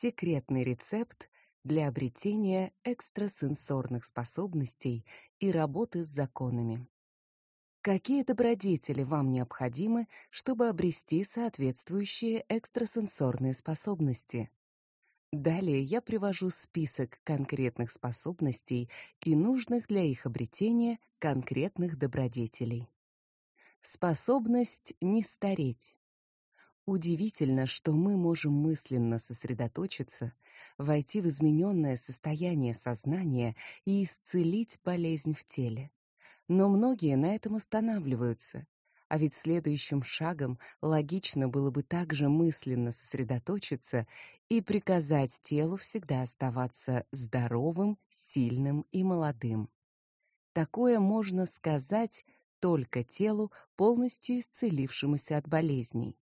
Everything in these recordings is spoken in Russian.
Секретный рецепт для обретения экстрасенсорных способностей и работы с законами. Какие добродетели вам необходимы, чтобы обрести соответствующие экстрасенсорные способности? Далее я привожу список конкретных способностей и нужных для их обретения конкретных добродетелей. Способность не стареть. Удивительно, что мы можем мысленно сосредоточиться, войти в измененное состояние сознания и исцелить болезнь в теле. Но многие на этом останавливаются. А ведь следующим шагом логично было бы также мысленно сосредоточиться и приказать телу всегда оставаться здоровым, сильным и молодым. Такое можно сказать только телу, полностью исцелившемуся от болезней.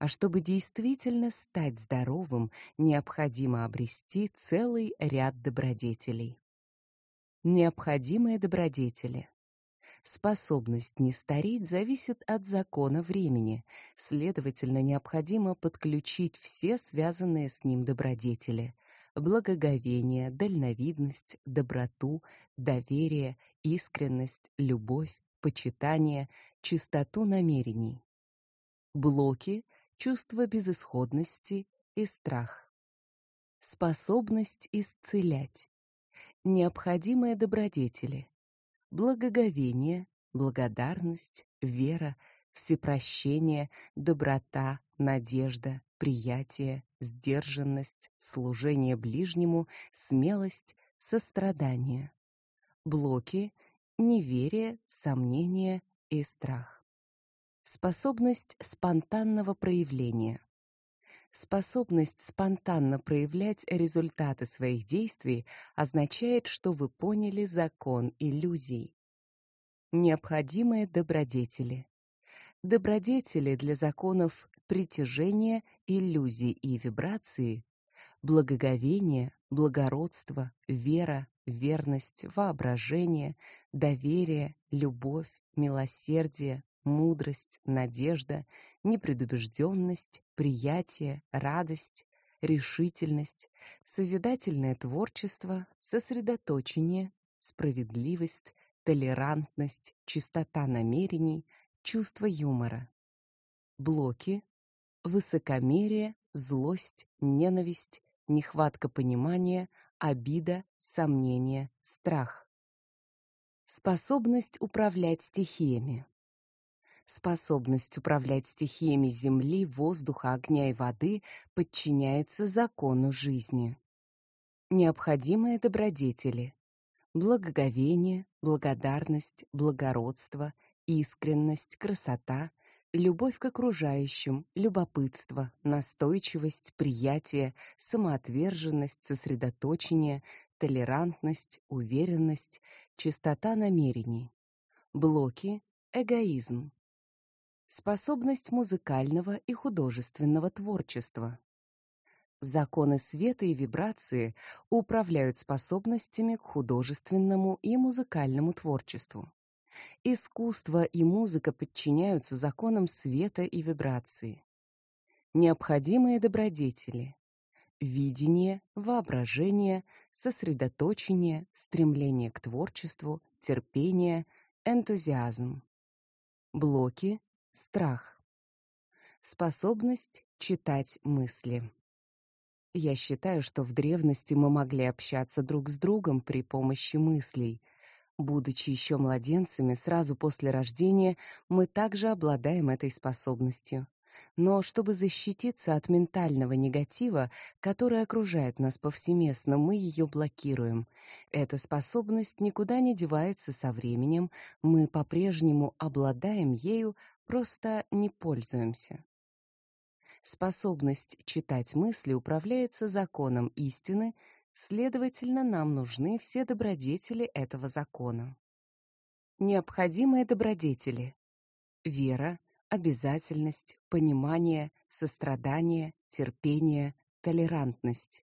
А чтобы действительно стать здоровым, необходимо обрести целый ряд добродетелей. Необходимые добродетели. Способность не стареть зависит от закона времени, следовательно, необходимо подключить все связанные с ним добродетели: благоговение, дальновидность, доброту, доверие, искренность, любовь, почитание, чистоту намерений. Блоки чувство безысходности и страх. Способность исцелять. Необходимые добродетели: благоговение, благодарность, вера, всепрощение, доброта, надежда, приятие, сдержанность, служение ближнему, смелость, сострадание. Блоки: неверие, сомнение и страх. Способность спонтанного проявления. Способность спонтанно проявлять результаты своих действий означает, что вы поняли закон иллюзий. Необходимые добродетели. Добродетели для законов притяжения, иллюзий и вибрации, благоговение, благородство, вера, верность, воображение, доверие, любовь, милосердие, мудрость, надежда, непредубежденность, приятие, радость, решительность, созидательное творчество, сосредоточение, справедливость, толерантность, чистота намерений, чувство юмора. Блоки: высокомерие, злость, ненависть, нехватка понимания, обида, сомнение, страх. Способность управлять стихиями. Способность управлять стихиями земли, воздуха, огня и воды подчиняется закону жизни. Необходимые добродетели: благоговение, благодарность, благородство, искренность, красота, любовь к окружающим, любопытство, настойчивость, приятие, самоотверженность, сосредоточение, толерантность, уверенность, чистота намерений. Блоки: эгоизм, способность музыкального и художественного творчества. Законы света и вибрации управляют способностями к художественному и музыкальному творчеству. Искусство и музыка подчиняются законам света и вибрации. Необходимые добродетели: видение, воображение, сосредоточение, стремление к творчеству, терпение, энтузиазм. Блоки Страх. Способность читать мысли. Я считаю, что в древности мы могли общаться друг с другом при помощи мыслей. Будучи еще младенцами, сразу после рождения мы также обладаем этой способностью. Но чтобы защититься от ментального негатива, который окружает нас повсеместно, мы ее блокируем. Эта способность никуда не девается со временем, мы по-прежнему обладаем ею, просто не пользуемся. Способность читать мысли управляется законом истины, следовательно, нам нужны все добродетели этого закона. Необходимые добродетели: вера, обязательность, понимание, сострадание, терпение, толерантность.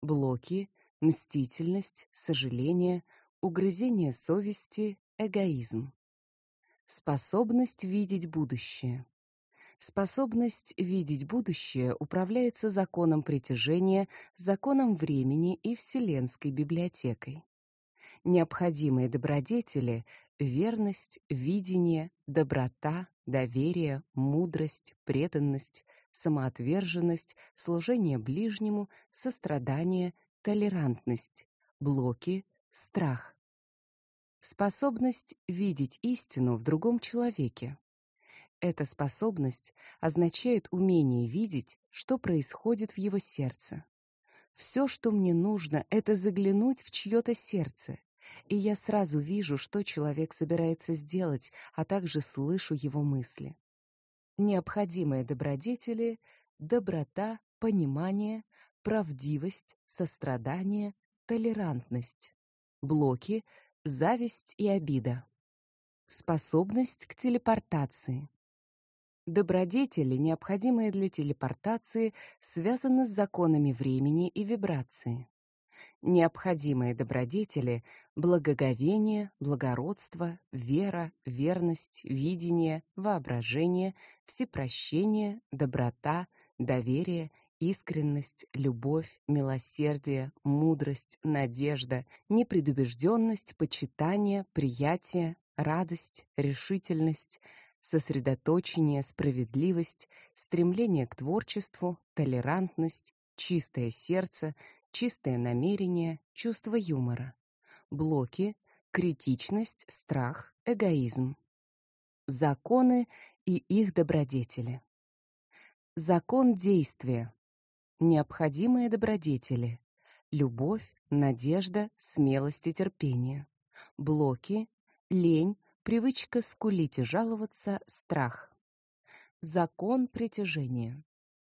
Блоки: мстительность, сожаление, угрызение совести, эгоизм. Способность видеть будущее. Способность видеть будущее управляется законом притяжения, законом времени и вселенской библиотекой. Необходимые добродетели верность, видение, доброта, доверие, мудрость, преданность, самоотверженность, служение ближнему, сострадание, толерантность, блоки, страх. Способность видеть истину в другом человеке, эта способность означает умение видеть, что происходит в его сердце. Все, что мне нужно, это заглянуть в чье то сердце, и я сразу вижу, что человек собирается сделать, а также слышу его мысли. Необходимые добродетели доброта, понимание, правдивость, сострадание, толерантность. Блоки зависть и обида. Способность к телепортации. Добродетели, необходимые для телепортации, связаны с законами времени и вибрации. Необходимые добродетели благоговение, благородство, вера, верность, видение, воображение, всепрощение, доброта, доверие, искренность, любовь, милосердие, мудрость, надежда, непредубежденность, почитание, приятие, радость, решительность, сосредоточение, справедливость, стремление к творчеству, толерантность, чистое сердце, чистое намерение, чувство юмора. Блоки: критичность, страх, эгоизм. Законы и их добродетели. Закон действия. Необходимые добродетели: любовь, надежда, смелость и терпение. Блоки: лень, Привычка скулить и жаловаться страх. Закон притяжения.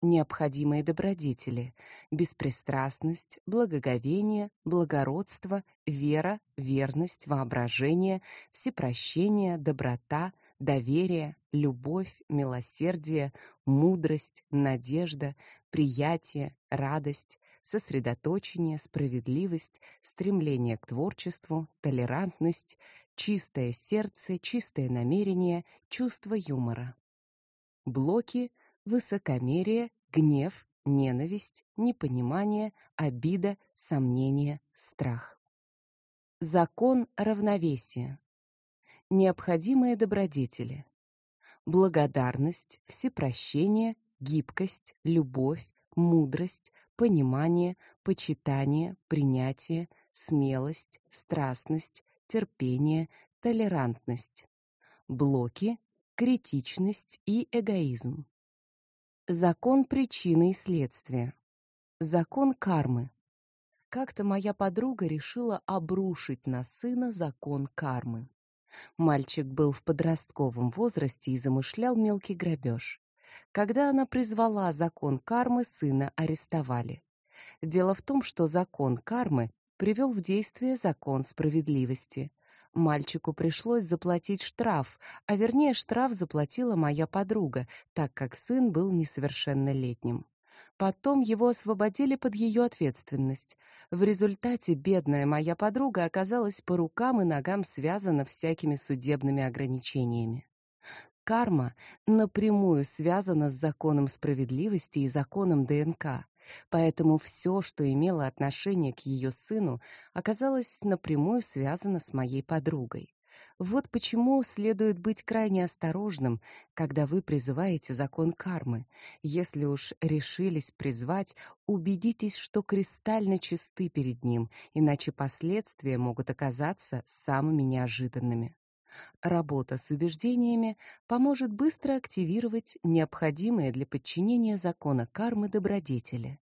Необходимые добродетели: беспристрастность, благоговение, благородство, вера, верность, воображение, всепрощение, доброта, доверие, любовь, милосердие, мудрость, надежда, приятие, радость, сосредоточение, справедливость, стремление к творчеству, толерантность, чистое сердце, чистое намерение, чувство юмора. Блоки: высокомерие, гнев, ненависть, непонимание, обида, сомнение, страх. Закон равновесия. Необходимые добродетели: благодарность, всепрощение, гибкость, любовь, мудрость, понимание, почитание, принятие, смелость, страстность, терпение, толерантность. Блоки: критичность и эгоизм. Закон причины и следствия. Закон кармы. Как-то моя подруга решила обрушить на сына закон кармы. Мальчик был в подростковом возрасте и замышлял мелкий грабеж. Когда она призвала закон кармы, сына арестовали. Дело в том, что закон кармы привел в действие закон справедливости. Мальчику пришлось заплатить штраф, а вернее штраф заплатила моя подруга, так как сын был несовершеннолетним. Потом его освободили под ее ответственность. В результате бедная моя подруга оказалась по рукам и ногам связана всякими судебными ограничениями. Карма напрямую связана с законом справедливости и законом ДНК. Поэтому все, что имело отношение к ее сыну, оказалось напрямую связано с моей подругой. Вот почему следует быть крайне осторожным, когда вы призываете закон кармы. Если уж решились призвать, убедитесь, что кристально чисты перед ним, иначе последствия могут оказаться самыми неожиданными. Работа с убеждениями поможет быстро активировать необходимые для подчинения закона кармы добродетели.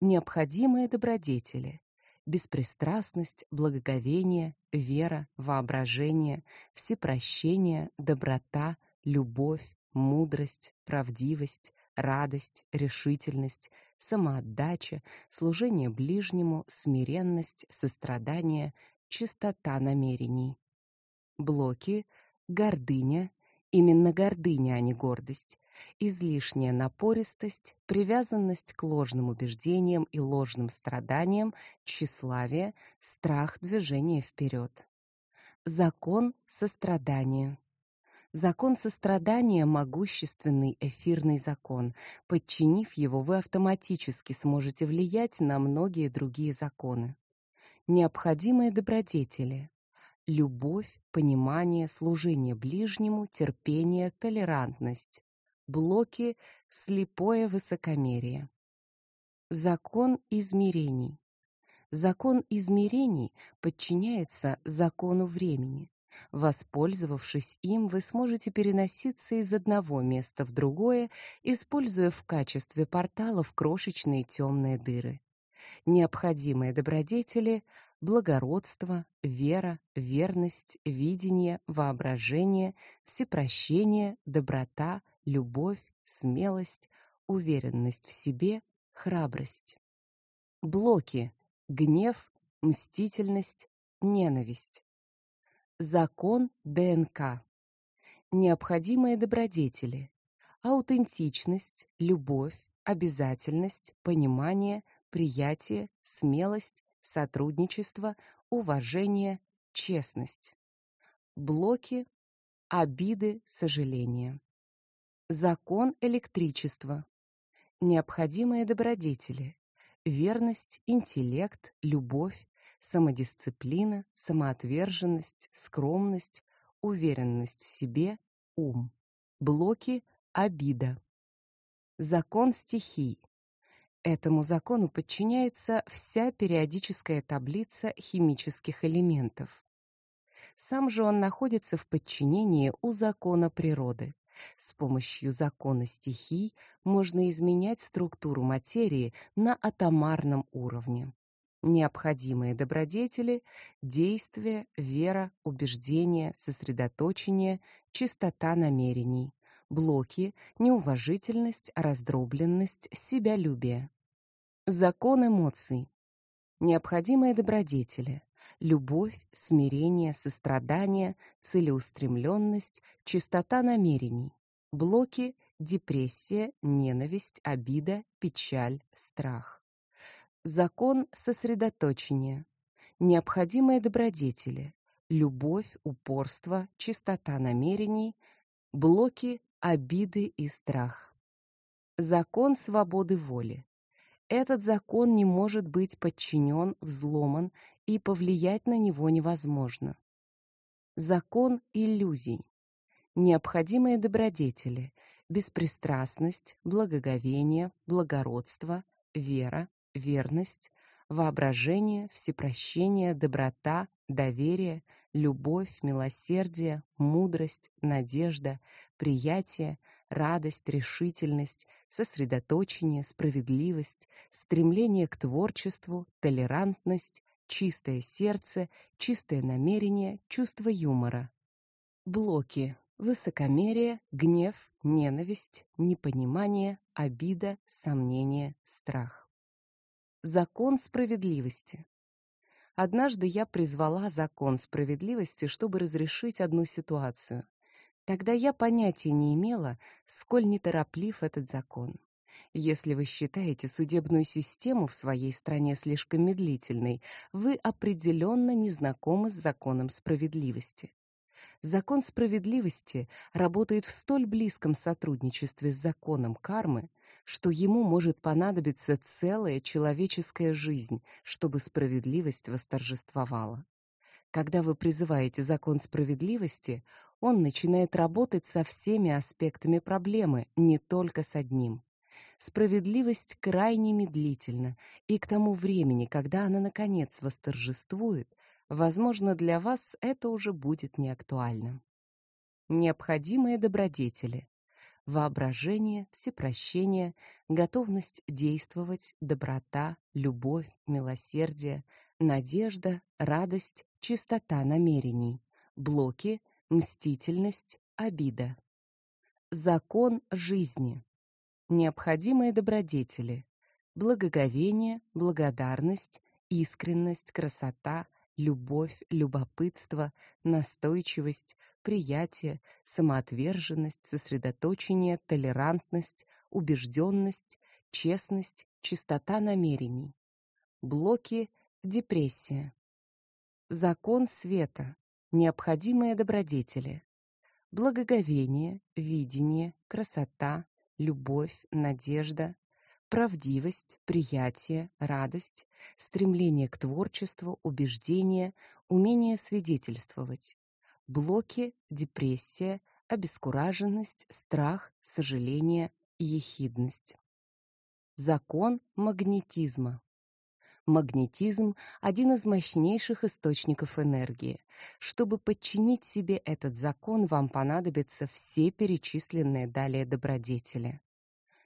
Необходимые добродетели: беспристрастность, благоговение, вера, воображение, всепрощение, доброта, любовь, мудрость, правдивость, радость, решительность, самоотдача, служение ближнему, смиренность, сострадание, чистота намерений блоки, гордыня, именно гордыня, а не гордость, излишняя напористость, привязанность к ложным убеждениям и ложным страданиям, тщеславие, страх движения вперед. Закон сострадания. Закон сострадания могущественный эфирный закон. Подчинив его, вы автоматически сможете влиять на многие другие законы. Необходимые добродетели: любовь, понимание, служение ближнему, терпение, толерантность. Блоки слепое высокомерие. Закон измерений. Закон измерений подчиняется закону времени. Воспользовавшись им, вы сможете переноситься из одного места в другое, используя в качестве порталов крошечные темные дыры. Необходимые добродетели благородство, вера, верность, видение, воображение, всепрощение, доброта, любовь, смелость, уверенность в себе, храбрость. Блоки: гнев, мстительность, ненависть закон ДНК. Необходимые добродетели: аутентичность, любовь, обязательность, понимание, приятие, смелость, сотрудничество, уважение, честность. Блоки: обиды, сожаления. Закон электричества. Необходимые добродетели: верность, интеллект, любовь, самодисциплина, самоотверженность, скромность, уверенность в себе, ум. Блоки обида. Закон стихий. Этому закону подчиняется вся периодическая таблица химических элементов. Сам же он находится в подчинении у закона природы. С помощью закона стихий можно изменять структуру материи на атомарном уровне необходимые добродетели, действие, вера, убеждение, сосредоточение, чистота намерений, блоки, неуважительность, раздробленность, себялюбие. Закон эмоций. Необходимые добродетели: любовь, смирение, сострадание, целеустремленность, чистота намерений. Блоки: депрессия, ненависть, обида, печаль, страх. Закон сосредоточения. Необходимые добродетели: любовь, упорство, чистота намерений, блоки, обиды и страх. Закон свободы воли. Этот закон не может быть подчинен, взломан, и повлиять на него невозможно. Закон иллюзий. Необходимые добродетели: беспристрастность, благоговение, благородство, вера, верность, воображение, всепрощение, доброта, доверие, любовь, милосердие, мудрость, надежда, приятие, радость, решительность, сосредоточение, справедливость, стремление к творчеству, толерантность, чистое сердце, чистое намерение, чувство юмора. Блоки: высокомерие, гнев, ненависть, непонимание, обида, сомнение, страх. Закон справедливости. Однажды я призвала закон справедливости, чтобы разрешить одну ситуацию. Тогда я понятия не имела, сколь нетороплив этот закон. Если вы считаете судебную систему в своей стране слишком медлительной, вы определенно не знакомы с законом справедливости. Закон справедливости работает в столь близком сотрудничестве с законом кармы, что ему может понадобиться целая человеческая жизнь, чтобы справедливость восторжествовала. Когда вы призываете закон справедливости, он начинает работать со всеми аспектами проблемы, не только с одним. Справедливость крайне медлительна, и к тому времени, когда она наконец восторжествует, возможно, для вас это уже будет не актуально. Необходимые добродетели: воображение, всепрощение, готовность действовать, доброта, любовь, милосердие, надежда, радость, чистота намерений, блоки, мстительность, обида. Закон жизни. Необходимые добродетели: благоговение, благодарность, искренность, красота, любовь, любопытство, настойчивость, приятие, самоотверженность, сосредоточение, толерантность, убежденность, честность, чистота намерений. Блоки депрессия. Закон света. Необходимые добродетели. благоговение, видение, красота, любовь, надежда, правдивость, приятие, радость, стремление к творчеству, убеждение, умение свидетельствовать. Блоки, депрессия, обескураженность, страх, сожаление, ехидность. Закон магнетизма. Магнетизм – один из мощнейших источников энергии. Чтобы подчинить себе этот закон, вам понадобятся все перечисленные далее добродетели.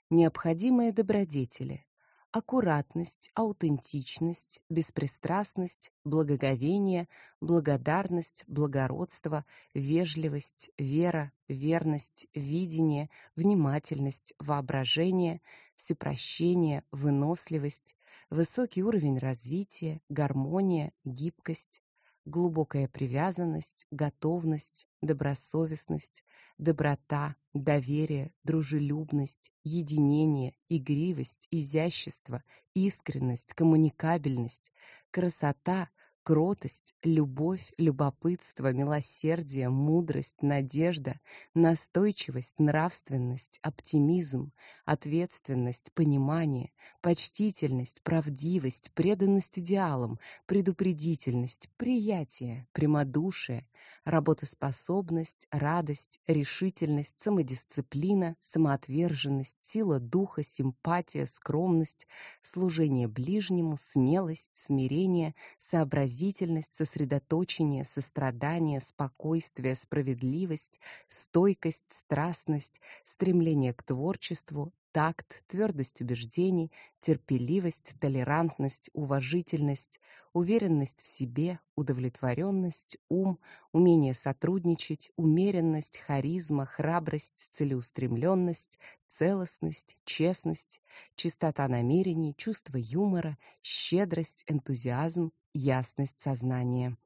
Необходимые добродетели аккуратность, аутентичность, беспристрастность, благоговение, благодарность, благородство, вежливость, вера, верность, видение, внимательность, воображение, всепрощение, выносливость, высокий уровень развития, гармония, гибкость, глубокая привязанность, готовность, добросовестность, доброта, доверие, дружелюбность, единение, игривость, изящество, искренность, коммуникабельность, красота, кротость, любовь, любопытство, милосердие, мудрость, надежда, настойчивость, нравственность, оптимизм, ответственность, понимание, почтительность, правдивость, преданность идеалам, предупредительность, приятие, прямодушие, работоспособность, радость, решительность, самодисциплина, самоотверженность, сила духа, симпатия, скромность, служение ближнему, смелость, смирение, сообразительность, сосредоточение, сострадание, спокойствие, справедливость, стойкость, страстность, стремление к творчеству, такт, твердость убеждений, терпеливость, толерантность, уважительность, уверенность в себе, удовлетворенность, ум, умение сотрудничать, умеренность, харизма, храбрость, целеустремленность, целостность, честность, чистота намерений, чувство юмора, щедрость, энтузиазм, ясность сознания.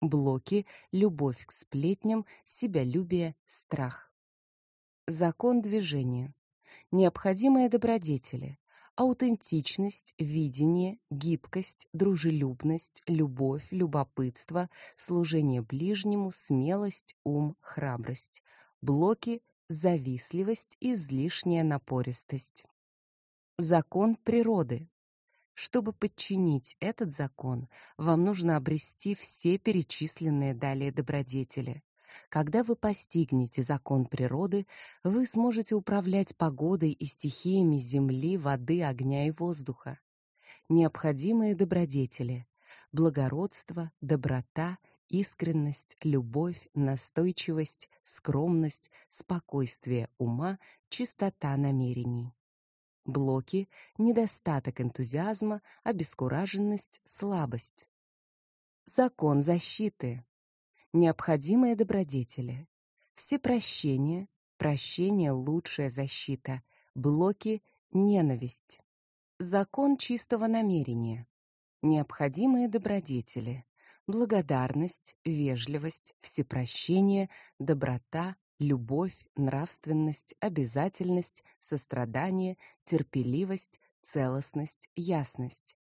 Блоки, любовь к сплетням, себялюбие, страх. Закон движения необходимые добродетели: аутентичность, видение, гибкость, дружелюбность, любовь, любопытство, служение ближнему, смелость, ум, храбрость. Блоки завистливость, излишняя напористость. Закон природы. Чтобы подчинить этот закон, вам нужно обрести все перечисленные далее добродетели. Когда вы постигнете закон природы, вы сможете управлять погодой и стихиями земли, воды, огня и воздуха. Необходимые добродетели: благородство, доброта, искренность, любовь, настойчивость, скромность, спокойствие ума, чистота намерений. Блоки: недостаток энтузиазма, обескураженность, слабость. Закон защиты необходимые добродетели. Все прощения, прощение лучшая защита, блоки ненависть. Закон чистого намерения. Необходимые добродетели: благодарность, вежливость, всепрощение, доброта, любовь, нравственность, обязательность, сострадание, терпеливость, целостность, ясность.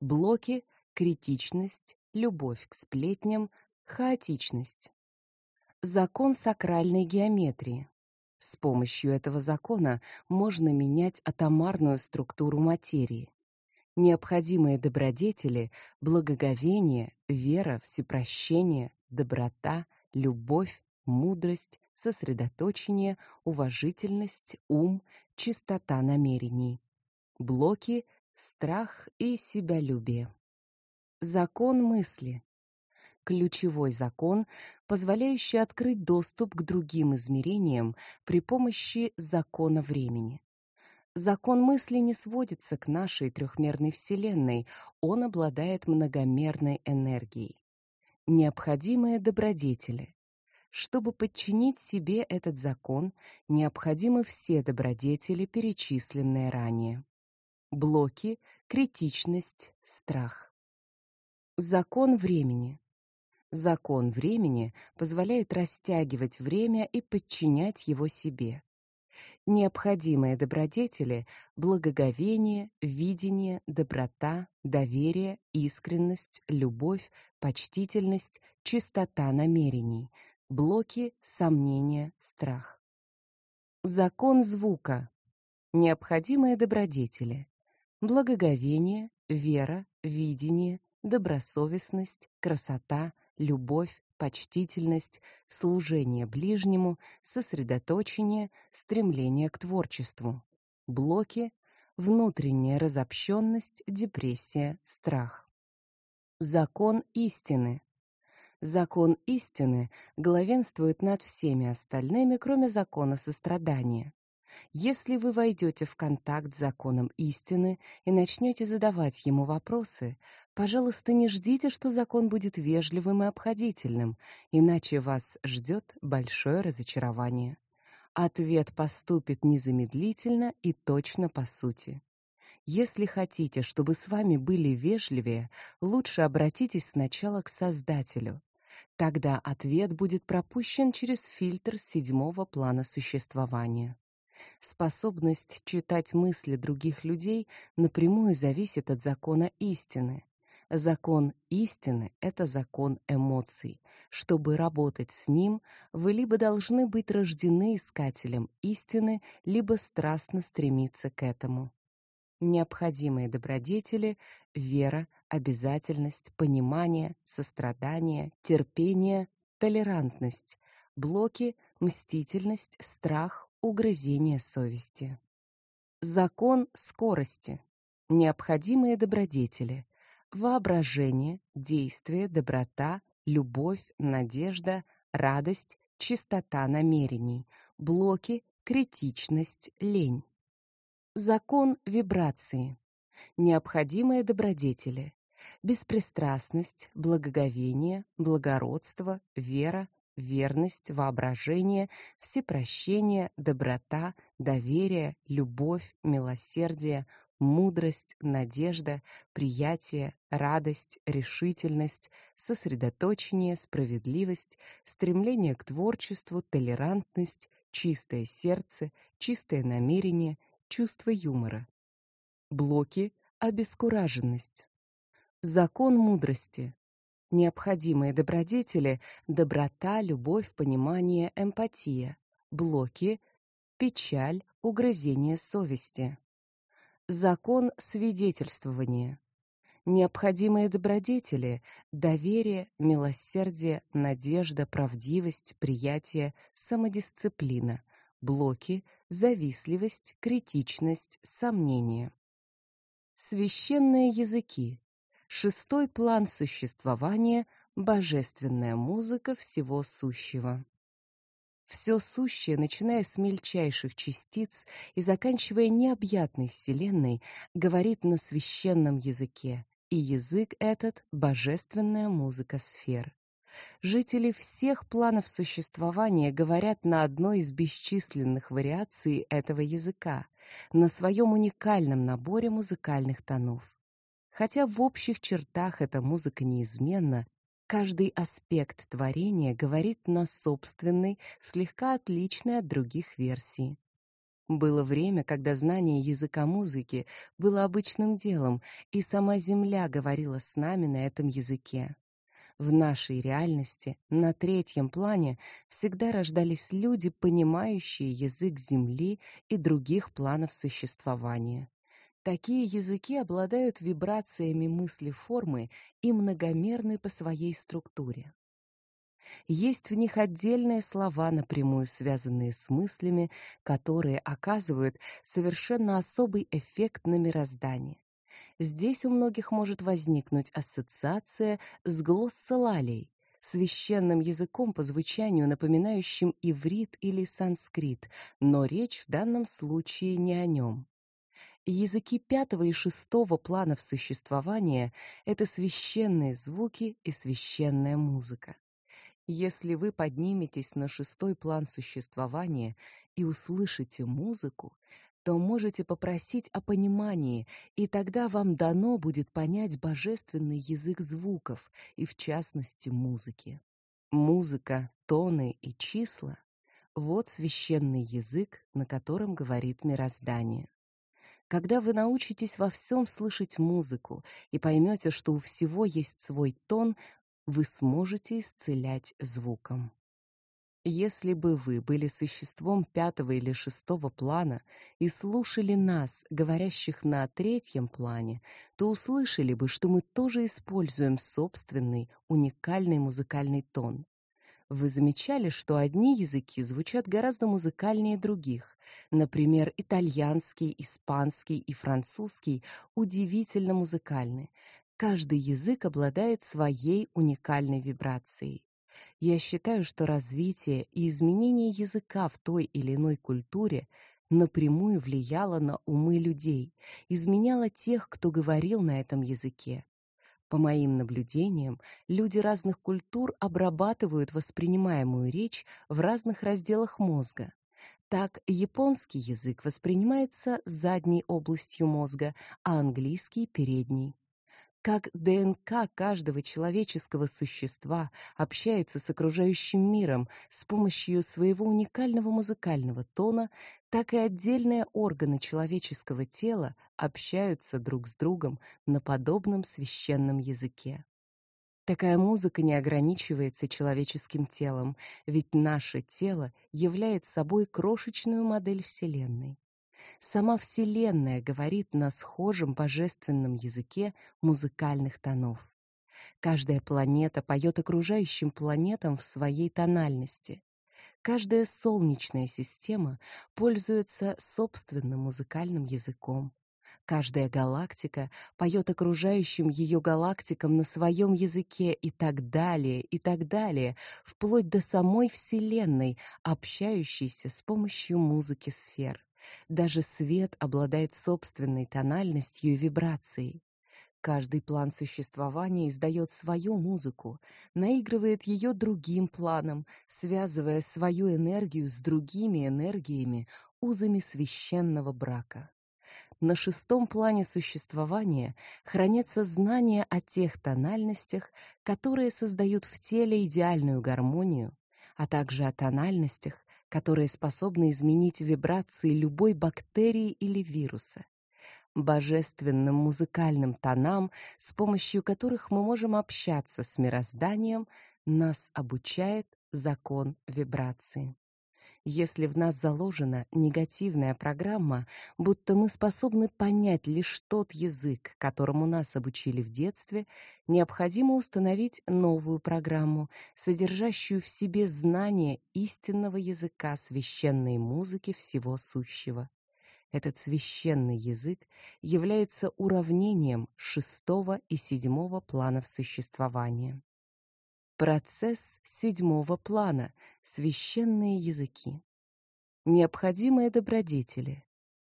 Блоки критичность, любовь к сплетням, Хаотичность. Закон сакральной геометрии. С помощью этого закона можно менять атомарную структуру материи. Необходимые добродетели благоговение, вера, всепрощение, доброта, любовь, мудрость, сосредоточение, уважительность, ум, чистота намерений. Блоки страх и себялюбие. Закон мысли ключевой закон, позволяющий открыть доступ к другим измерениям при помощи закона времени. Закон мысли не сводится к нашей трехмерной вселенной, он обладает многомерной энергией. Необходимые добродетели. Чтобы подчинить себе этот закон, необходимы все добродетели, перечисленные ранее. Блоки: критичность, страх. Закон времени. Закон времени позволяет растягивать время и подчинять его себе. Необходимые добродетели благоговение, видение, доброта, доверие, искренность, любовь, почтительность, чистота намерений, блоки, сомнения, страх. Закон звука. Необходимые добродетели. Благоговение, вера, видение, добросовестность, красота, любовь, почтительность, служение ближнему, сосредоточение, стремление к творчеству. Блоки внутренняя разобщенность, депрессия, страх. Закон истины. Закон истины главенствует над всеми остальными, кроме закона сострадания. Если вы войдете в контакт с законом истины и начнете задавать ему вопросы, пожалуйста, не ждите, что закон будет вежливым и обходительным, иначе вас ждет большое разочарование. Ответ поступит незамедлительно и точно по сути. Если хотите, чтобы с вами были вежливее, лучше обратитесь сначала к Создателю. Тогда ответ будет пропущен через фильтр седьмого плана существования. Способность читать мысли других людей напрямую зависит от закона истины. Закон истины это закон эмоций. Чтобы работать с ним, вы либо должны быть рождены искателем истины, либо страстно стремиться к этому. Необходимые добродетели вера, обязательность, понимание, сострадание, терпение, толерантность, блоки мстительность, страх, угрызение совести. Закон скорости. Необходимые добродетели: воображение, действие, доброта, любовь, надежда, радость, чистота намерений, блоки, критичность, лень. Закон вибрации. Необходимые добродетели: беспристрастность, благоговение, благородство, вера, верность, воображение, всепрощение, доброта, доверие, любовь, милосердие, мудрость, надежда, приятие, радость, решительность, сосредоточение, справедливость, стремление к творчеству, толерантность, чистое сердце, чистое намерение, чувство юмора. Блоки обескураженность. Закон мудрости необходимые добродетели доброта, любовь, понимание, эмпатия, блоки печаль, угрызение совести. Закон свидетельствования. Необходимые добродетели доверие, милосердие, надежда, правдивость, приятие, самодисциплина, блоки завистливость, критичность, сомнение. Священные языки Шестой план существования божественная музыка всего сущего. Все сущее, начиная с мельчайших частиц и заканчивая необъятной вселенной, говорит на священном языке, и язык этот божественная музыка сфер. Жители всех планов существования говорят на одной из бесчисленных вариаций этого языка, на своем уникальном наборе музыкальных тонов. Хотя в общих чертах эта музыка неизменна, каждый аспект творения говорит на собственной, слегка отличной от других версии. Было время, когда знание языка музыки было обычным делом, и сама Земля говорила с нами на этом языке. В нашей реальности, на третьем плане, всегда рождались люди, понимающие язык Земли и других планов существования. Такие языки обладают вибрациями мысли формы и многомерны по своей структуре. Есть в них отдельные слова, напрямую связанные с мыслями, которые оказывают совершенно особый эффект на мироздание. Здесь у многих может возникнуть ассоциация с глоссолалией, священным языком по звучанию напоминающим иврит или санскрит, но речь в данном случае не о нем. Языки пятого и шестого планов существования это священные звуки и священная музыка. Если вы подниметесь на шестой план существования и услышите музыку, то можете попросить о понимании, и тогда вам дано будет понять божественный язык звуков и в частности музыки. Музыка, тоны и числа вот священный язык, на котором говорит мироздание. Когда вы научитесь во всем слышать музыку и поймете, что у всего есть свой тон, вы сможете исцелять звуком. Если бы вы были существом пятого или шестого плана и слушали нас, говорящих на третьем плане, то услышали бы, что мы тоже используем собственный, уникальный музыкальный тон. Вы замечали, что одни языки звучат гораздо музыкальнее других. Например, итальянский, испанский и французский удивительно музыкальны. Каждый язык обладает своей уникальной вибрацией. Я считаю, что развитие и изменение языка в той или иной культуре напрямую влияло на умы людей, изменяло тех, кто говорил на этом языке. По моим наблюдениям, люди разных культур обрабатывают воспринимаемую речь в разных разделах мозга. Так, японский язык воспринимается задней областью мозга, а английский передней как ДНК каждого человеческого существа общается с окружающим миром с помощью своего уникального музыкального тона, так и отдельные органы человеческого тела общаются друг с другом на подобном священном языке. Такая музыка не ограничивается человеческим телом, ведь наше тело является собой крошечную модель Вселенной. Сама Вселенная говорит на схожем божественном языке музыкальных тонов. Каждая планета поет окружающим планетам в своей тональности. Каждая солнечная система пользуется собственным музыкальным языком. Каждая галактика поет окружающим ее галактикам на своем языке и так далее, и так далее, вплоть до самой Вселенной, общающейся с помощью музыки сфер. Даже свет обладает собственной тональностью и вибрацией. Каждый план существования издает свою музыку, наигрывает ее другим планом, связывая свою энергию с другими энергиями узами священного брака. На шестом плане существования хранятся знания о тех тональностях, которые создают в теле идеальную гармонию, а также о тональностях, которые способны изменить вибрации любой бактерии или вируса. Божественным музыкальным тонам, с помощью которых мы можем общаться с мирозданием, нас обучает закон вибрации. Если в нас заложена негативная программа, будто мы способны понять лишь тот язык, которому нас обучили в детстве, необходимо установить новую программу, содержащую в себе знание истинного языка священной музыки всего сущего. Этот священный язык является уравнением шестого и седьмого планов существования. Процесс седьмого плана священные языки. Необходимые добродетели: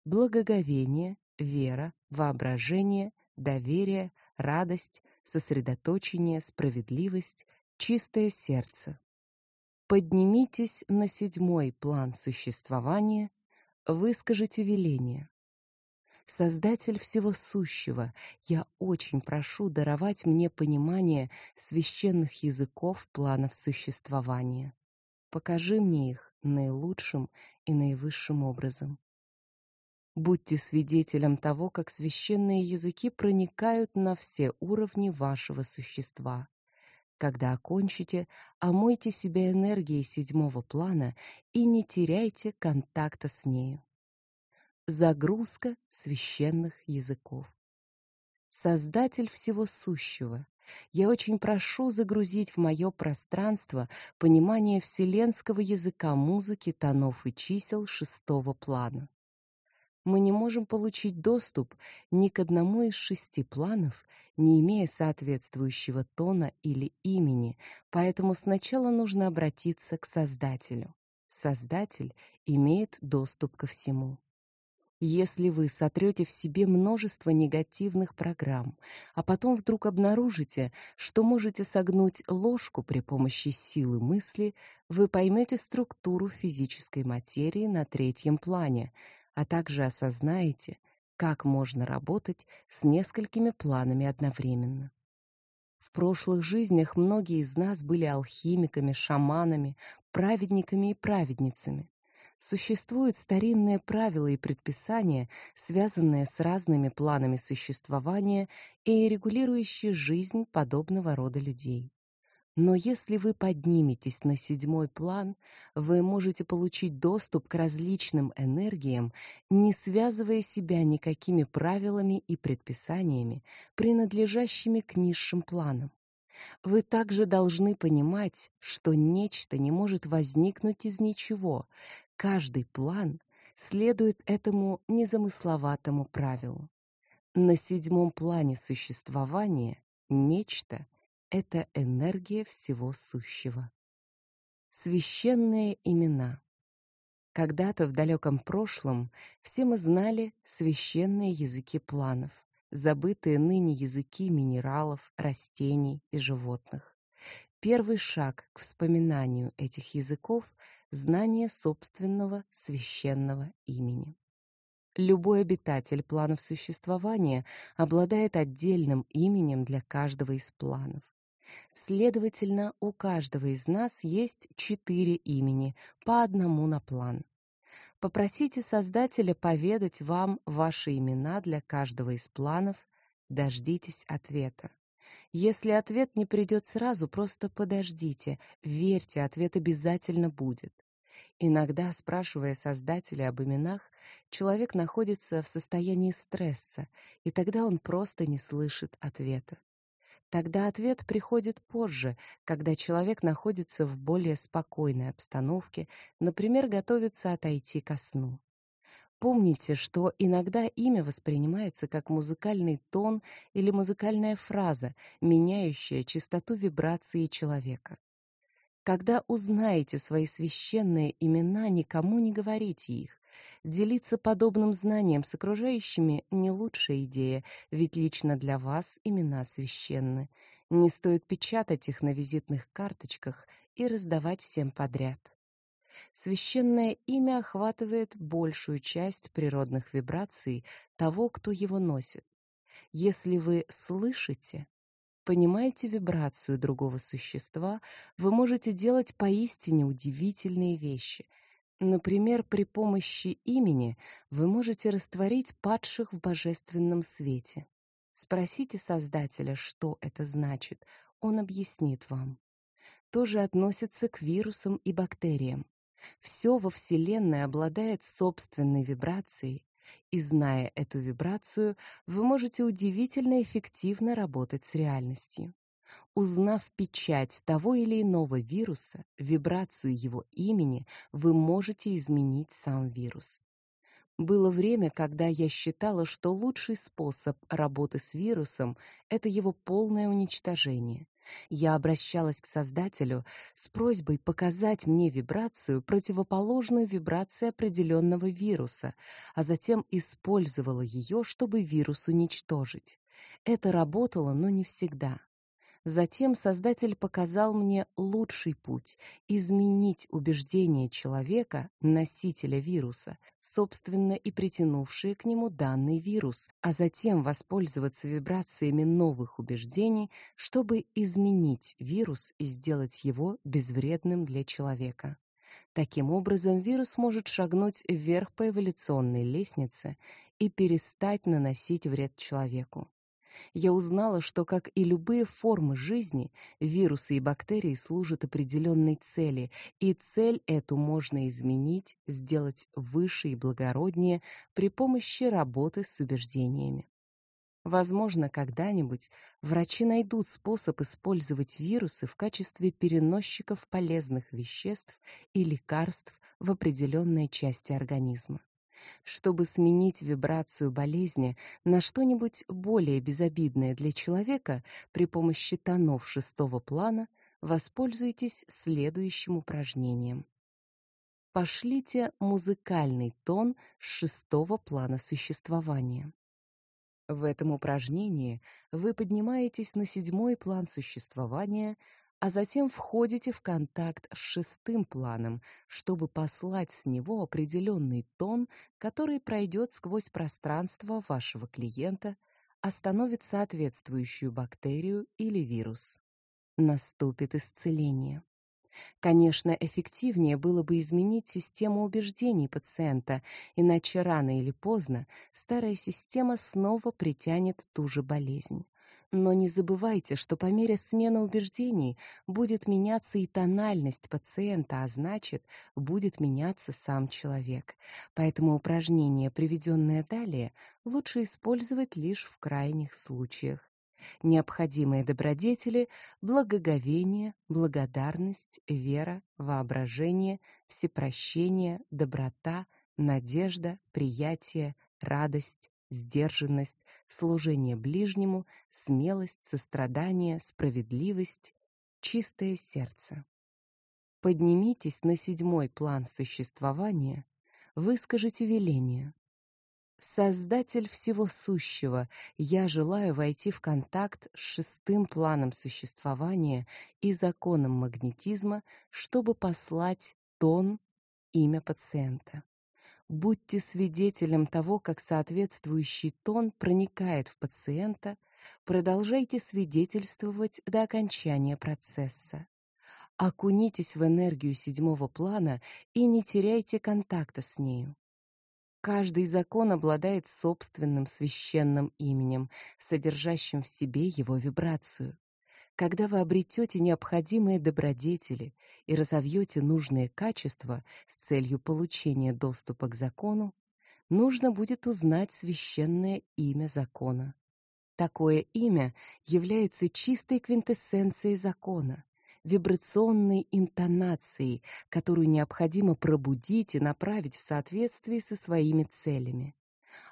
благоговение, вера, воображение, доверие, радость, сосредоточение, справедливость, чистое сердце. Поднимитесь на седьмой план существования, выскажите веление. Создатель всего сущего, я очень прошу даровать мне понимание священных языков планов существования. Покажи мне их наилучшим и наивысшим образом. Будьте свидетелем того, как священные языки проникают на все уровни вашего существа. Когда окончите, омойте себя энергией седьмого плана и не теряйте контакта с нею. Загрузка священных языков. Создатель всего сущего, я очень прошу загрузить в мое пространство понимание вселенского языка музыки, тонов и чисел шестого плана. Мы не можем получить доступ ни к одному из шести планов, не имея соответствующего тона или имени, поэтому сначала нужно обратиться к Создателю. Создатель имеет доступ ко всему. Если вы сотрете в себе множество негативных программ, а потом вдруг обнаружите, что можете согнуть ложку при помощи силы мысли, вы поймете структуру физической материи на третьем плане, а также осознаете, как можно работать с несколькими планами одновременно. В прошлых жизнях многие из нас были алхимиками, шаманами, праведниками и праведницами. Существуют старинные правила и предписания, связанные с разными планами существования и регулирующие жизнь подобного рода людей. Но если вы подниметесь на седьмой план, вы можете получить доступ к различным энергиям, не связывая себя никакими правилами и предписаниями, принадлежащими к низшим планам. Вы также должны понимать, что нечто не может возникнуть из ничего. Каждый план следует этому незамысловатому правилу. На седьмом плане существования нечто — это энергия всего сущего. Священные имена. Когда-то в далеком прошлом все мы знали священные языки планов забытые ныне языки минералов, растений и животных. Первый шаг к вспоминанию этих языков — знание собственного священного имени. Любой обитатель планов существования обладает отдельным именем для каждого из планов. Следовательно, у каждого из нас есть четыре имени, по одному на план. Попросите Создателя поведать вам ваши имена для каждого из планов, дождитесь ответа. Если ответ не придет сразу, просто подождите, верьте, ответ обязательно будет. Иногда, спрашивая Создателя об именах, человек находится в состоянии стресса, и тогда он просто не слышит ответа. Тогда ответ приходит позже, когда человек находится в более спокойной обстановке, например, готовится отойти ко сну. Помните, что иногда имя воспринимается как музыкальный тон или музыкальная фраза, меняющая частоту вибрации человека. Когда узнаете свои священные имена, никому не говорите их. Делиться подобным знанием с окружающими не лучшая идея, ведь лично для вас имена священны. Не стоит печатать их на визитных карточках и раздавать всем подряд. Священное имя охватывает большую часть природных вибраций того, кто его носит. Если вы слышите, понимаете вибрацию другого существа, вы можете делать поистине удивительные вещи — Например, при помощи имени вы можете растворить падших в божественном свете. Спросите Создателя, что это значит, он объяснит вам. То же относится к вирусам и бактериям. Все во Вселенной обладает собственной вибрацией, и зная эту вибрацию, вы можете удивительно эффективно работать с реальностью. Узнав печать того или иного вируса, вибрацию его имени, вы можете изменить сам вирус. Было время, когда я считала, что лучший способ работы с вирусом это его полное уничтожение. Я обращалась к Создателю с просьбой показать мне вибрацию, противоположную вибрации определенного вируса, а затем использовала ее, чтобы вирус уничтожить. Это работало, но не всегда. Затем Создатель показал мне лучший путь изменить убеждения человека, носителя вируса, собственно и притянувшие к нему данный вирус, а затем воспользоваться вибрациями новых убеждений, чтобы изменить вирус и сделать его безвредным для человека. Таким образом, вирус может шагнуть вверх по эволюционной лестнице и перестать наносить вред человеку я узнала, что, как и любые формы жизни, вирусы и бактерии служат определенной цели, и цель эту можно изменить, сделать выше и благороднее при помощи работы с убеждениями. Возможно, когда-нибудь врачи найдут способ использовать вирусы в качестве переносчиков полезных веществ и лекарств в определенной части организма. Чтобы сменить вибрацию болезни на что-нибудь более безобидное для человека при помощи тонов шестого плана, воспользуйтесь следующим упражнением. Пошлите музыкальный тон с шестого плана существования. В этом упражнении вы поднимаетесь на седьмой план существования, а затем входите в контакт с шестым планом, чтобы послать с него определенный тон, который пройдет сквозь пространство вашего клиента, остановит соответствующую бактерию или вирус. Наступит исцеление. Конечно, эффективнее было бы изменить систему убеждений пациента, иначе рано или поздно старая система снова притянет ту же болезнь. Но не забывайте, что по мере смены убеждений будет меняться и тональность пациента, а значит, будет меняться сам человек. Поэтому упражнения, приведенные далее, лучше использовать лишь в крайних случаях. Необходимые добродетели благоговение, благодарность, вера, воображение, всепрощение, доброта, надежда, приятие, радость, сдержанность, служение ближнему, смелость, сострадание, справедливость, чистое сердце. Поднимитесь на седьмой план существования, выскажите веление. Создатель всего сущего, я желаю войти в контакт с шестым планом существования и законом магнетизма, чтобы послать тон имя пациента. Будьте свидетелем того, как соответствующий тон проникает в пациента, продолжайте свидетельствовать до окончания процесса. Окунитесь в энергию седьмого плана и не теряйте контакта с нею. Каждый закон обладает собственным священным именем, содержащим в себе его вибрацию. Когда вы обретете необходимые добродетели и разовьете нужные качества с целью получения доступа к закону, нужно будет узнать священное имя закона. Такое имя является чистой квинтэссенцией закона, вибрационной интонацией, которую необходимо пробудить и направить в соответствии со своими целями.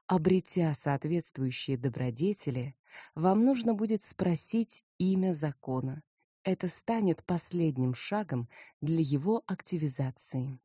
Обретя соответствующие добродетели, вам нужно будет спросить имя закона. Это станет последним шагом для его активизации.